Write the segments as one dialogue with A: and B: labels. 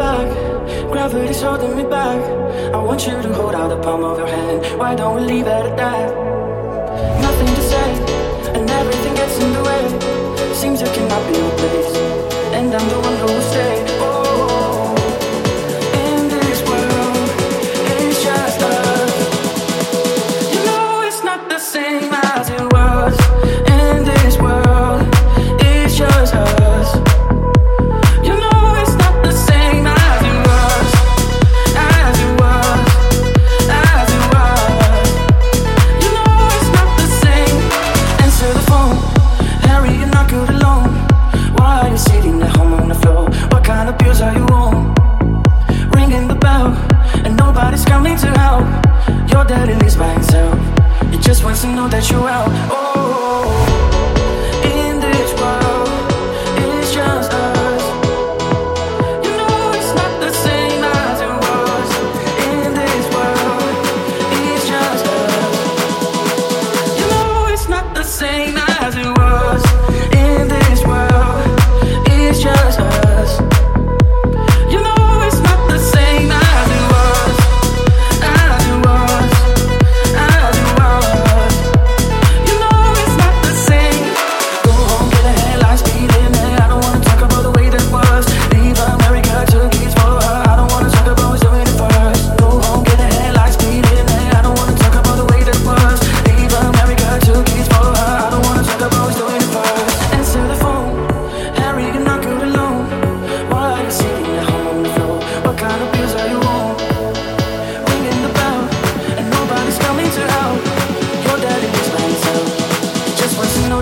A: back. Gravity's holding me back. I want you to hold out the palm of your hand. Why don't we leave it at that? Nothing to say, and everything gets in the way. Seems you cannot daddy lives by himself. He just wants to know that you're out. Oh,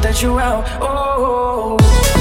A: Let you out. Oh.